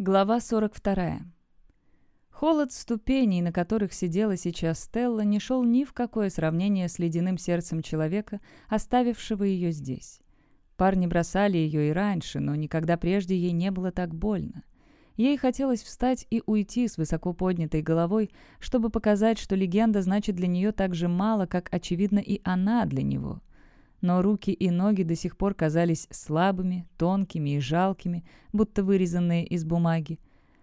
Глава 42. Холод ступеней, на которых сидела сейчас Стелла, не шел ни в какое сравнение с ледяным сердцем человека, оставившего ее здесь. Парни бросали ее и раньше, но никогда прежде ей не было так больно. Ей хотелось встать и уйти с высоко поднятой головой, чтобы показать, что легенда значит для нее так же мало, как, очевидно, и она для него но руки и ноги до сих пор казались слабыми, тонкими и жалкими, будто вырезанные из бумаги.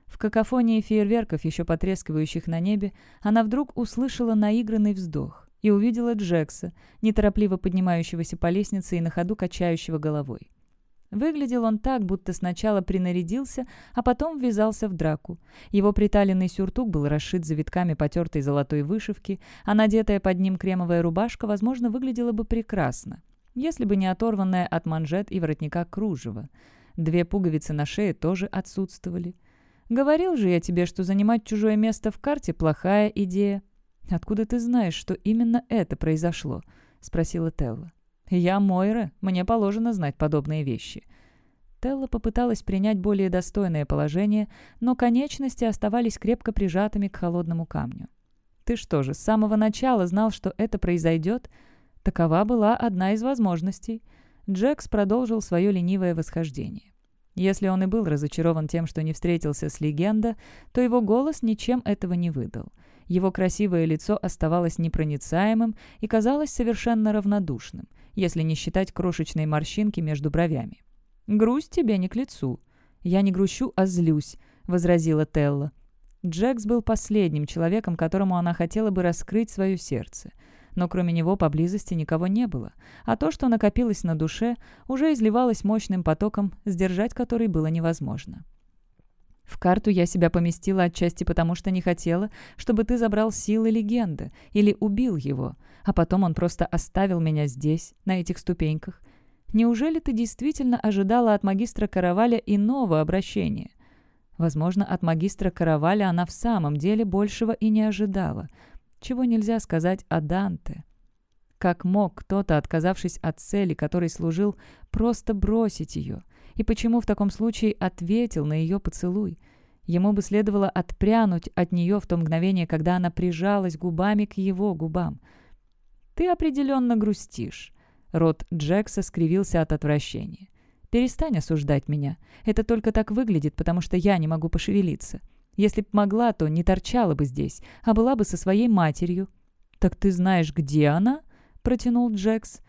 В какофонии фейерверков, еще потрескивающих на небе, она вдруг услышала наигранный вздох и увидела Джекса, неторопливо поднимающегося по лестнице и на ходу качающего головой. Выглядел он так, будто сначала принарядился, а потом ввязался в драку. Его приталенный сюртук был расшит завитками потертой золотой вышивки, а надетая под ним кремовая рубашка, возможно, выглядела бы прекрасно если бы не оторванная от манжет и воротника кружево. Две пуговицы на шее тоже отсутствовали. «Говорил же я тебе, что занимать чужое место в карте – плохая идея». «Откуда ты знаешь, что именно это произошло?» – спросила Телла. «Я Мойра, мне положено знать подобные вещи». Телла попыталась принять более достойное положение, но конечности оставались крепко прижатыми к холодному камню. «Ты что же, с самого начала знал, что это произойдет?» Такова была одна из возможностей. Джекс продолжил свое ленивое восхождение. Если он и был разочарован тем, что не встретился с легенда, то его голос ничем этого не выдал. Его красивое лицо оставалось непроницаемым и казалось совершенно равнодушным, если не считать крошечной морщинки между бровями. «Грусть тебе не к лицу». «Я не грущу, а злюсь», — возразила Телла. Джекс был последним человеком, которому она хотела бы раскрыть свое сердце — но кроме него поблизости никого не было, а то, что накопилось на душе, уже изливалось мощным потоком, сдержать который было невозможно. В карту я себя поместила отчасти потому, что не хотела, чтобы ты забрал силы легенды или убил его, а потом он просто оставил меня здесь, на этих ступеньках. Неужели ты действительно ожидала от магистра Караваля иного обращения? Возможно, от магистра Караваля она в самом деле большего и не ожидала. Чего нельзя сказать о Данте? Как мог кто-то, отказавшись от цели, которой служил, просто бросить ее? И почему в таком случае ответил на ее поцелуй? Ему бы следовало отпрянуть от нее в то мгновение, когда она прижалась губами к его губам. «Ты определенно грустишь», — рот Джекса скривился от отвращения. «Перестань осуждать меня. Это только так выглядит, потому что я не могу пошевелиться». Если б могла, то не торчала бы здесь, а была бы со своей матерью». «Так ты знаешь, где она?» — протянул Джекс.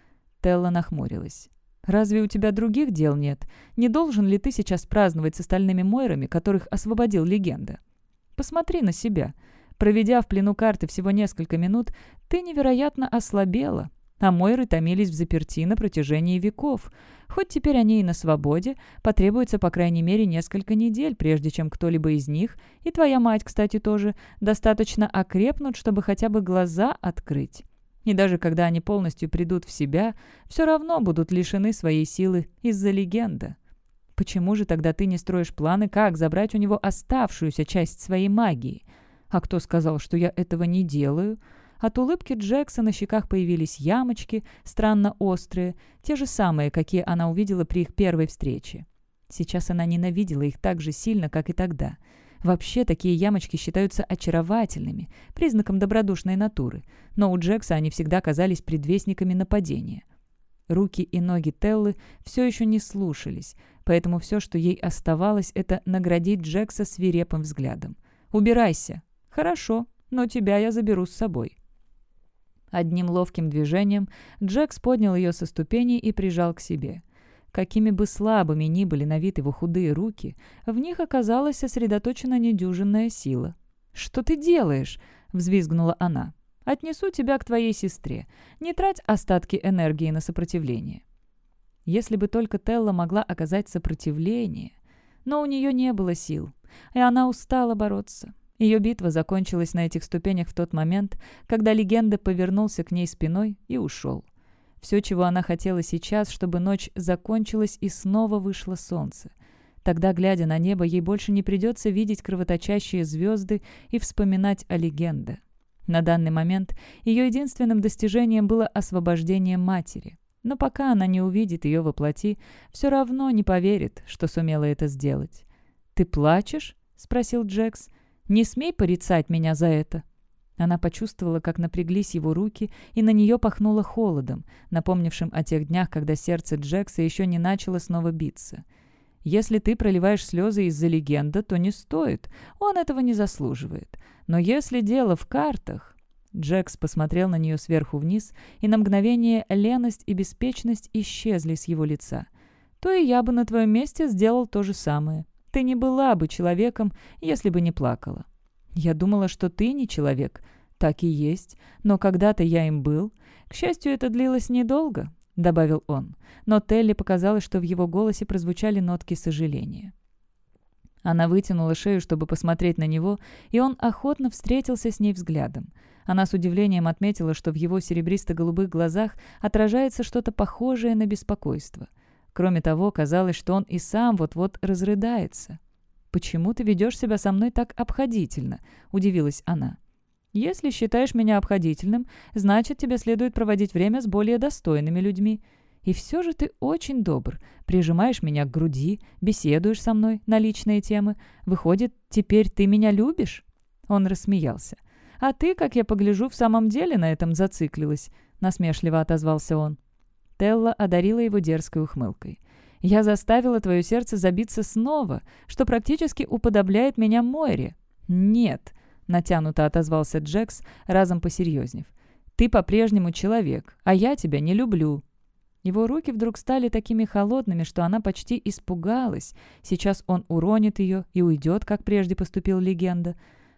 Телла нахмурилась. «Разве у тебя других дел нет? Не должен ли ты сейчас праздновать с остальными Мойрами, которых освободил легенда? Посмотри на себя. Проведя в плену карты всего несколько минут, ты невероятно ослабела. А Мойры томились в заперти на протяжении веков. Хоть теперь они и на свободе, потребуется по крайней мере несколько недель, прежде чем кто-либо из них, и твоя мать, кстати, тоже, достаточно окрепнут, чтобы хотя бы глаза открыть. И даже когда они полностью придут в себя, все равно будут лишены своей силы из-за легенды. Почему же тогда ты не строишь планы, как забрать у него оставшуюся часть своей магии? А кто сказал, что я этого не делаю?» От улыбки Джекса на щеках появились ямочки, странно острые, те же самые, какие она увидела при их первой встрече. Сейчас она ненавидела их так же сильно, как и тогда. Вообще, такие ямочки считаются очаровательными, признаком добродушной натуры, но у Джекса они всегда казались предвестниками нападения. Руки и ноги Теллы все еще не слушались, поэтому все, что ей оставалось, это наградить Джекса свирепым взглядом. «Убирайся!» «Хорошо, но тебя я заберу с собой». Одним ловким движением Джекс поднял ее со ступени и прижал к себе. Какими бы слабыми ни были на вид его худые руки, в них оказалась сосредоточена недюжинная сила. «Что ты делаешь?» — взвизгнула она. «Отнесу тебя к твоей сестре. Не трать остатки энергии на сопротивление». Если бы только Телла могла оказать сопротивление. Но у нее не было сил, и она устала бороться. Ее битва закончилась на этих ступенях в тот момент, когда легенда повернулся к ней спиной и ушел. Все, чего она хотела сейчас, чтобы ночь закончилась и снова вышло солнце. Тогда, глядя на небо, ей больше не придется видеть кровоточащие звезды и вспоминать о легенде. На данный момент ее единственным достижением было освобождение матери. Но пока она не увидит ее во плоти, все равно не поверит, что сумела это сделать. «Ты плачешь?» — спросил Джекс. Не смей порицать меня за это!» Она почувствовала, как напряглись его руки, и на нее пахнуло холодом, напомнившим о тех днях, когда сердце Джекса еще не начало снова биться. «Если ты проливаешь слезы из-за легенда, то не стоит. Он этого не заслуживает. Но если дело в картах...» Джекс посмотрел на нее сверху вниз, и на мгновение леность и беспечность исчезли с его лица. «То и я бы на твоем месте сделал то же самое» ты не была бы человеком, если бы не плакала. Я думала, что ты не человек. Так и есть, но когда-то я им был. К счастью, это длилось недолго, — добавил он. Но Телли показалось, что в его голосе прозвучали нотки сожаления. Она вытянула шею, чтобы посмотреть на него, и он охотно встретился с ней взглядом. Она с удивлением отметила, что в его серебристо-голубых глазах отражается что-то похожее на беспокойство — Кроме того, казалось, что он и сам вот-вот разрыдается. «Почему ты ведешь себя со мной так обходительно?» – удивилась она. «Если считаешь меня обходительным, значит, тебе следует проводить время с более достойными людьми. И все же ты очень добр, прижимаешь меня к груди, беседуешь со мной на личные темы. Выходит, теперь ты меня любишь?» Он рассмеялся. «А ты, как я погляжу, в самом деле на этом зациклилась», — насмешливо отозвался он. Телла одарила его дерзкой ухмылкой. «Я заставила твое сердце забиться снова, что практически уподобляет меня Мойре». «Нет», — натянуто отозвался Джекс, разом посерьезнев. «Ты по-прежнему человек, а я тебя не люблю». Его руки вдруг стали такими холодными, что она почти испугалась. Сейчас он уронит ее и уйдет, как прежде поступил легенда.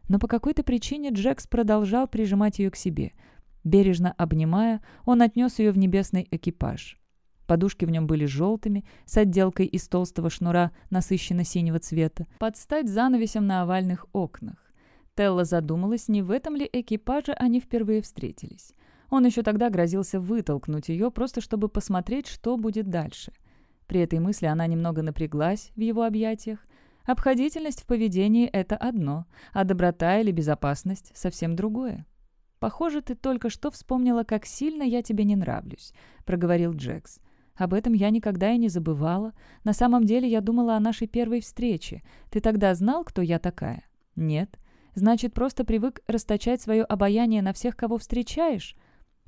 Но по какой-то причине Джекс продолжал прижимать ее к себе — Бережно обнимая, он отнес ее в небесный экипаж. Подушки в нем были желтыми, с отделкой из толстого шнура насыщенно-синего цвета, под стать занавесем на овальных окнах. Телла задумалась, не в этом ли экипаже они впервые встретились. Он еще тогда грозился вытолкнуть ее, просто чтобы посмотреть, что будет дальше. При этой мысли она немного напряглась в его объятиях. Обходительность в поведении – это одно, а доброта или безопасность – совсем другое. «Похоже, ты только что вспомнила, как сильно я тебе не нравлюсь», — проговорил Джекс. «Об этом я никогда и не забывала. На самом деле я думала о нашей первой встрече. Ты тогда знал, кто я такая?» «Нет. Значит, просто привык расточать свое обаяние на всех, кого встречаешь?»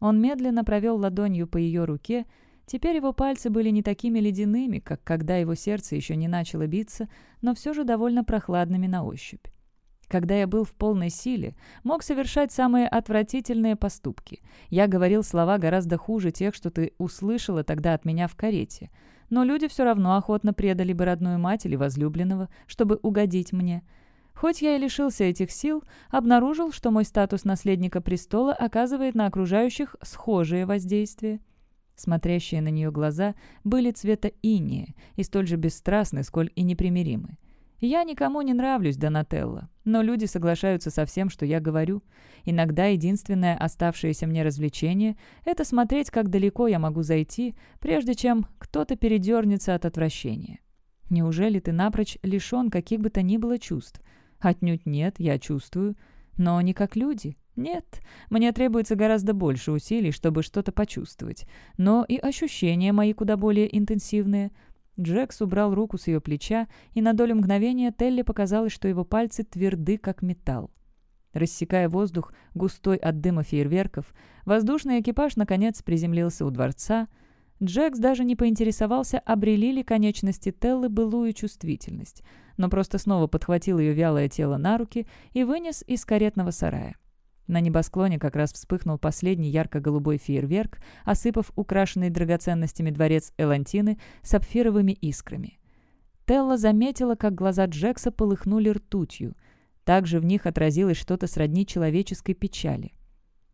Он медленно провел ладонью по ее руке. Теперь его пальцы были не такими ледяными, как когда его сердце еще не начало биться, но все же довольно прохладными на ощупь когда я был в полной силе, мог совершать самые отвратительные поступки. Я говорил слова гораздо хуже тех, что ты услышала тогда от меня в карете. Но люди все равно охотно предали бы родную мать или возлюбленного, чтобы угодить мне. Хоть я и лишился этих сил, обнаружил, что мой статус наследника престола оказывает на окружающих схожее воздействие. Смотрящие на нее глаза были цвета инии и столь же бесстрастны, сколь и непримиримы. Я никому не нравлюсь, Донателло, но люди соглашаются со всем, что я говорю. Иногда единственное оставшееся мне развлечение — это смотреть, как далеко я могу зайти, прежде чем кто-то передернется от отвращения. Неужели ты напрочь лишен каких бы то ни было чувств? Отнюдь нет, я чувствую, но не как люди. Нет, мне требуется гораздо больше усилий, чтобы что-то почувствовать, но и ощущения мои куда более интенсивные — Джекс убрал руку с ее плеча, и на долю мгновения Телли показалось, что его пальцы тверды, как металл. Рассекая воздух, густой от дыма фейерверков, воздушный экипаж, наконец, приземлился у дворца. Джекс даже не поинтересовался, обрели ли конечности Теллы былую чувствительность, но просто снова подхватил ее вялое тело на руки и вынес из каретного сарая. На небосклоне как раз вспыхнул последний ярко-голубой фейерверк, осыпав украшенный драгоценностями дворец Элантины сапфировыми искрами. Телла заметила, как глаза Джекса полыхнули ртутью. Также в них отразилось что-то сродни человеческой печали.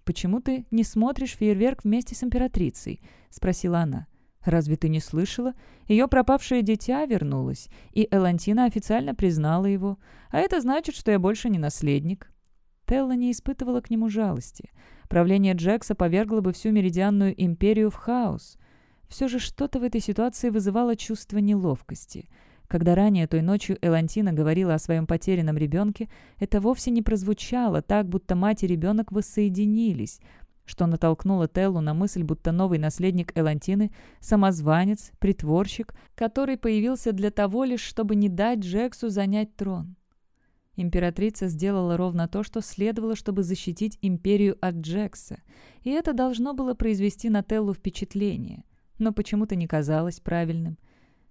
«Почему ты не смотришь фейерверк вместе с императрицей?» — спросила она. «Разве ты не слышала? Ее пропавшее дитя вернулось, и Элантина официально признала его. А это значит, что я больше не наследник». Телла не испытывала к нему жалости. Правление Джекса повергло бы всю Меридианную империю в хаос. Все же что-то в этой ситуации вызывало чувство неловкости. Когда ранее той ночью Элантина говорила о своем потерянном ребенке, это вовсе не прозвучало так, будто мать и ребенок воссоединились, что натолкнуло Теллу на мысль, будто новый наследник Элантины – самозванец, притворщик, который появился для того лишь, чтобы не дать Джексу занять трон. Императрица сделала ровно то, что следовало, чтобы защитить империю от Джекса, и это должно было произвести на Теллу впечатление, но почему-то не казалось правильным.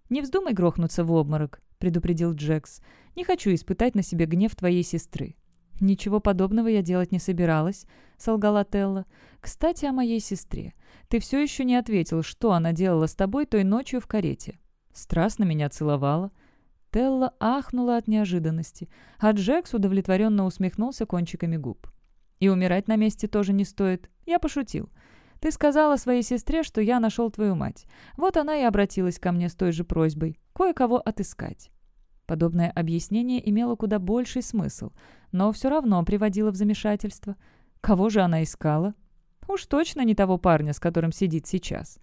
«Не вздумай грохнуться в обморок», — предупредил Джекс. «Не хочу испытать на себе гнев твоей сестры». «Ничего подобного я делать не собиралась», — солгала Телла. «Кстати, о моей сестре. Ты все еще не ответил, что она делала с тобой той ночью в карете». «Страстно меня целовала», Стелла ахнула от неожиданности, а Джекс удовлетворенно усмехнулся кончиками губ. «И умирать на месте тоже не стоит. Я пошутил. Ты сказала своей сестре, что я нашел твою мать. Вот она и обратилась ко мне с той же просьбой – кое-кого отыскать». Подобное объяснение имело куда больший смысл, но все равно приводило в замешательство. Кого же она искала? Уж точно не того парня, с которым сидит сейчас.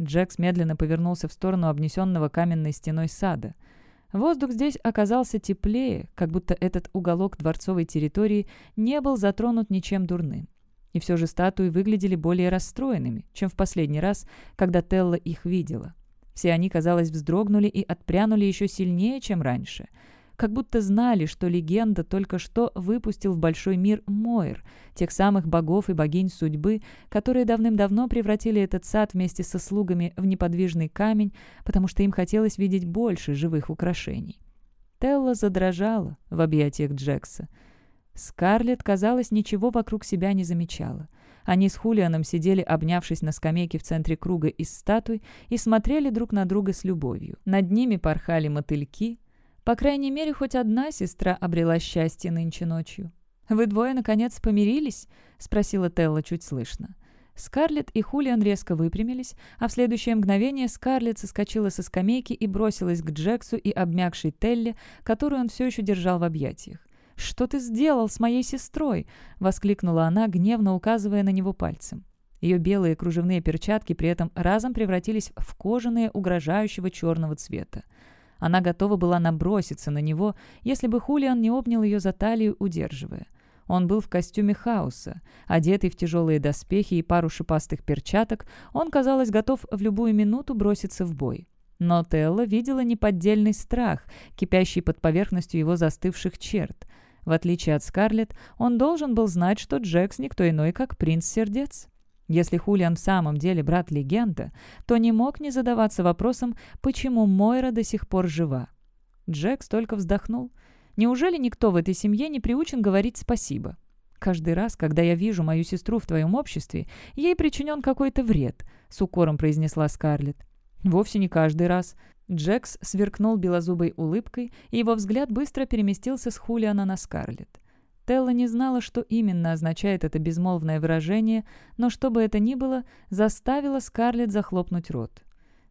Джекс медленно повернулся в сторону обнесенного каменной стеной сада – Воздух здесь оказался теплее, как будто этот уголок дворцовой территории не был затронут ничем дурным. И все же статуи выглядели более расстроенными, чем в последний раз, когда Телла их видела. Все они, казалось, вздрогнули и отпрянули еще сильнее, чем раньше — как будто знали, что легенда только что выпустил в большой мир Мойр, тех самых богов и богинь судьбы, которые давным-давно превратили этот сад вместе со слугами в неподвижный камень, потому что им хотелось видеть больше живых украшений. Телла задрожала в объятиях Джекса. Скарлетт, казалось, ничего вокруг себя не замечала. Они с Хулианом сидели, обнявшись на скамейке в центре круга из статуй, и смотрели друг на друга с любовью. Над ними порхали мотыльки, по крайней мере, хоть одна сестра обрела счастье нынче ночью. «Вы двое, наконец, помирились?» — спросила Телла чуть слышно. Скарлетт и Хулиан резко выпрямились, а в следующее мгновение Скарлетт соскочила со скамейки и бросилась к Джексу и обмякшей Телле, которую он все еще держал в объятиях. «Что ты сделал с моей сестрой?» — воскликнула она, гневно указывая на него пальцем. Ее белые кружевные перчатки при этом разом превратились в кожаные угрожающего черного цвета. Она готова была наброситься на него, если бы Хулиан не обнял ее за талию, удерживая. Он был в костюме хаоса. Одетый в тяжелые доспехи и пару шипастых перчаток, он, казалось, готов в любую минуту броситься в бой. Но Телла видела неподдельный страх, кипящий под поверхностью его застывших черт. В отличие от Скарлетт, он должен был знать, что Джекс никто иной, как принц-сердец. Если Хулиан в самом деле брат легенды, то не мог не задаваться вопросом, почему Мойра до сих пор жива. Джекс только вздохнул. «Неужели никто в этой семье не приучен говорить спасибо? Каждый раз, когда я вижу мою сестру в твоем обществе, ей причинен какой-то вред», — с укором произнесла Скарлетт. «Вовсе не каждый раз». Джекс сверкнул белозубой улыбкой, и его взгляд быстро переместился с Хулиана на Скарлетт. Стелла не знала, что именно означает это безмолвное выражение, но что бы это ни было, заставило Скарлетт захлопнуть рот.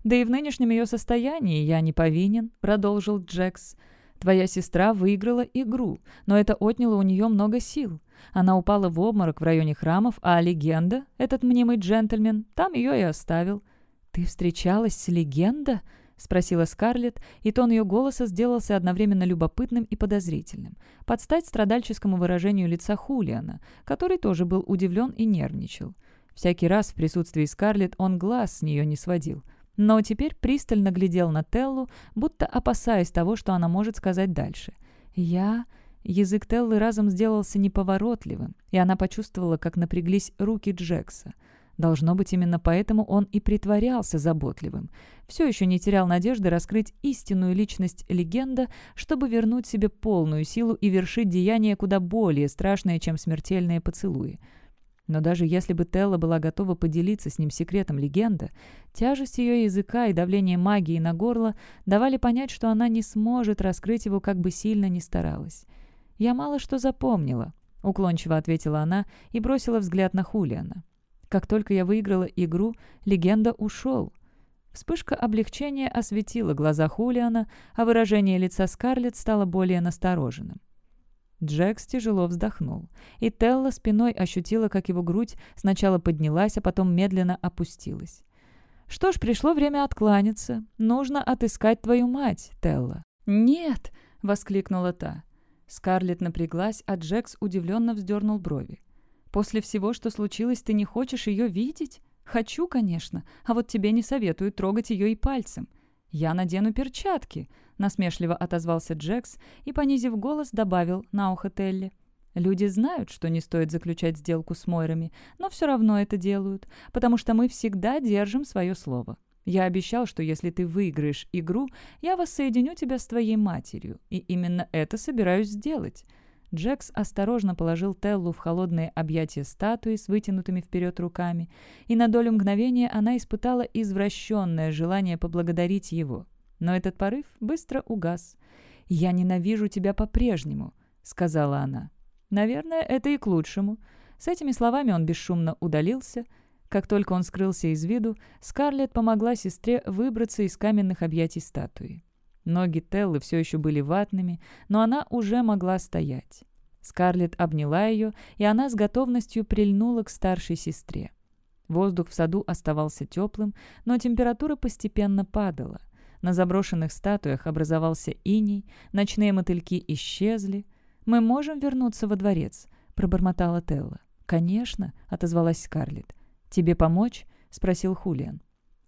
«Да и в нынешнем ее состоянии я не повинен», — продолжил Джекс. «Твоя сестра выиграла игру, но это отняло у нее много сил. Она упала в обморок в районе храмов, а легенда, этот мнимый джентльмен, там ее и оставил». «Ты встречалась с легенда?» — спросила Скарлетт, и тон ее голоса сделался одновременно любопытным и подозрительным, под стать страдальческому выражению лица Хулиана, который тоже был удивлен и нервничал. Всякий раз в присутствии Скарлетт он глаз с нее не сводил, но теперь пристально глядел на Теллу, будто опасаясь того, что она может сказать дальше. «Я...» Язык Теллы разом сделался неповоротливым, и она почувствовала, как напряглись руки Джекса — Должно быть, именно поэтому он и притворялся заботливым. Все еще не терял надежды раскрыть истинную личность легенда, чтобы вернуть себе полную силу и вершить деяния куда более страшные, чем смертельные поцелуи. Но даже если бы Телла была готова поделиться с ним секретом легенда, тяжесть ее языка и давление магии на горло давали понять, что она не сможет раскрыть его, как бы сильно ни старалась. «Я мало что запомнила», — уклончиво ответила она и бросила взгляд на Хулиана. Как только я выиграла игру, легенда ушел. Вспышка облегчения осветила глаза Хулиана, а выражение лица Скарлетт стало более настороженным. Джекс тяжело вздохнул, и Телла спиной ощутила, как его грудь сначала поднялась, а потом медленно опустилась. «Что ж, пришло время откланяться. Нужно отыскать твою мать, Телла». «Нет!» — воскликнула та. Скарлетт напряглась, а Джекс удивленно вздернул брови. После всего, что случилось, ты не хочешь ее видеть? Хочу, конечно, а вот тебе не советую трогать ее и пальцем. Я надену перчатки, насмешливо отозвался Джекс и, понизив голос, добавил на ухо Телли. Люди знают, что не стоит заключать сделку с Мойрами, но все равно это делают, потому что мы всегда держим свое слово. Я обещал, что если ты выиграешь игру, я воссоединю тебя с твоей матерью, и именно это собираюсь сделать. Джекс осторожно положил Теллу в холодные объятия статуи с вытянутыми вперед руками, и на долю мгновения она испытала извращенное желание поблагодарить его. Но этот порыв быстро угас. «Я ненавижу тебя по-прежнему», — сказала она. «Наверное, это и к лучшему». С этими словами он бесшумно удалился. Как только он скрылся из виду, Скарлетт помогла сестре выбраться из каменных объятий статуи. Ноги Теллы все еще были ватными, но она уже могла стоять. Скарлетт обняла ее, и она с готовностью прильнула к старшей сестре. Воздух в саду оставался теплым, но температура постепенно падала. На заброшенных статуях образовался иней, ночные мотыльки исчезли. «Мы можем вернуться во дворец», — пробормотала Телла. «Конечно», — отозвалась Скарлетт. «Тебе помочь?» — спросил Хулиан.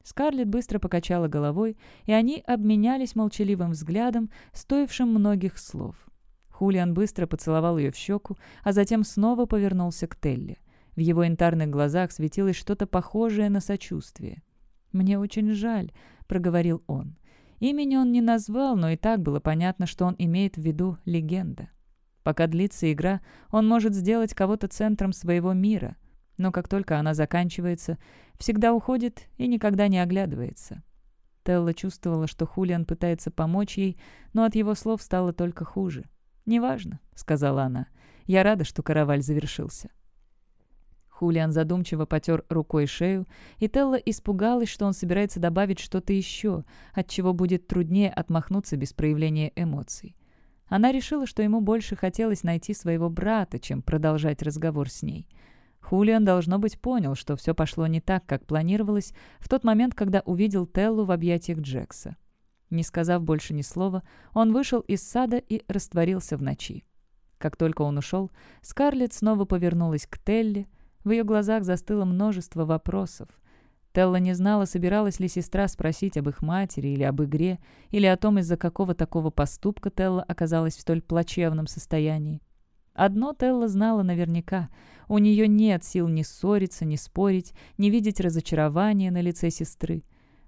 Скарлетт быстро покачала головой, и они обменялись молчаливым взглядом, стоившим многих слов. Хулиан быстро поцеловал ее в щеку, а затем снова повернулся к Телли. В его янтарных глазах светилось что-то похожее на сочувствие. «Мне очень жаль», — проговорил он. Имени он не назвал, но и так было понятно, что он имеет в виду легенда. Пока длится игра, он может сделать кого-то центром своего мира — но как только она заканчивается, всегда уходит и никогда не оглядывается. Телла чувствовала, что Хулиан пытается помочь ей, но от его слов стало только хуже. «Неважно», — сказала она. «Я рада, что караваль завершился». Хулиан задумчиво потер рукой шею, и Телла испугалась, что он собирается добавить что-то еще, от чего будет труднее отмахнуться без проявления эмоций. Она решила, что ему больше хотелось найти своего брата, чем продолжать разговор с ней — Хулиан, должно быть, понял, что все пошло не так, как планировалось, в тот момент, когда увидел Теллу в объятиях Джекса. Не сказав больше ни слова, он вышел из сада и растворился в ночи. Как только он ушел, Скарлетт снова повернулась к Телле. В ее глазах застыло множество вопросов. Телла не знала, собиралась ли сестра спросить об их матери или об игре, или о том, из-за какого такого поступка Телла оказалась в столь плачевном состоянии. Одно Телла знала наверняка. У нее нет сил ни ссориться, ни спорить, не видеть разочарования на лице сестры.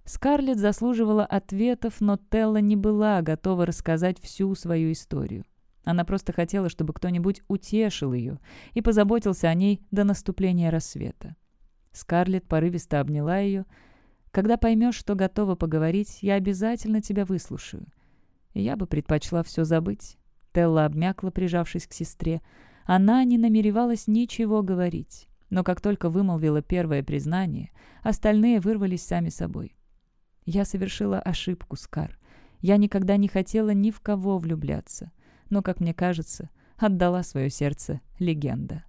Скарлетт заслуживала ответов, но Телла не была готова рассказать всю свою историю. Она просто хотела, чтобы кто-нибудь утешил ее и позаботился о ней до наступления рассвета. Скарлетт порывисто обняла ее. «Когда поймешь, что готова поговорить, я обязательно тебя выслушаю. Я бы предпочла все забыть». Телла обмякла, прижавшись к сестре. Она не намеревалась ничего говорить, но как только вымолвила первое признание, остальные вырвались сами собой. «Я совершила ошибку, Скар. Я никогда не хотела ни в кого влюбляться, но, как мне кажется, отдала свое сердце легенда».